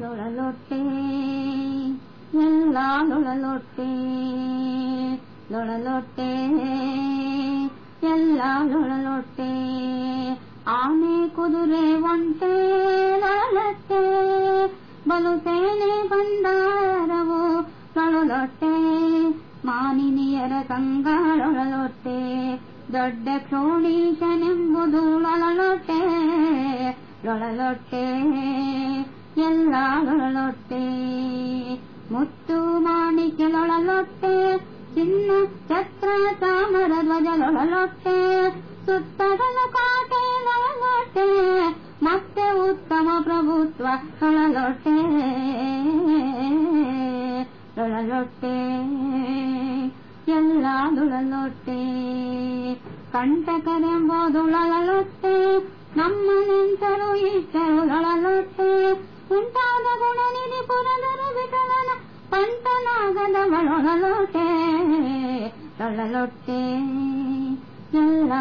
ಲೊಳಲೊಟ್ಟೆ, ಎಲ್ಲ ಲೊಳಲೊಟ್ಟೆ ಲೊಳಲೊಟ್ಟೆ, ಎಲ್ಲ ಲೊಳಲೊಟ್ಟೆ, ಆನೆ ಕುದುರೆ ಒಂಟೆ ಲೊಳಲೊಟ್ಟೆ, ಬಲು ಸೇನೆ ಬಂದಾರವು ಲೊಳಲೊಟ್ಟೆ, ಮಾನಿನಿಯರ ಸಂಗಳೊಳಲೊಟ್ಟೆ ದೊಡ್ಡ ಕ್ರೋಣೀಶನೆಂಬುದು ಲೊಳಲೊಟ್ಟೆ ಲೊಳಲೊಟ್ಟೆ. ಎಲ್ಲ ಲೊಳಲೊಟ್ಟೆ ಮುತ್ತು ಮಾಣಿಕೆಲೊಳಲೊಟ್ಟೆ ಚಿನ್ನ, ಛತ್ರ, ತಾಮರ ಧ್ವಜಲೊಳಲೊಟ್ಟೆ ಲೊಳಲೊಟ್ಟೆ ಕಾಟೆ ಲೊಳಲೊಟ್ಟೆ ಮತ್ತೆ ಉತ್ತಮ ಪ್ರಭುತ್ವ ಹೊಳಲೊಟ್ಟೆ ಲೊಳಲೊಟ್ಟೆ ಎಲ್ಲ ಲೊಳಲೊಟ್ಟೆ ಕಂಟಕರೆಂಬುದು ಪಂಟನಾಗದ ಲೊಳಲೊಟ್ಟೆ ಲೊಳಲೊಟ್ಟೆ ಎಲ್ಲ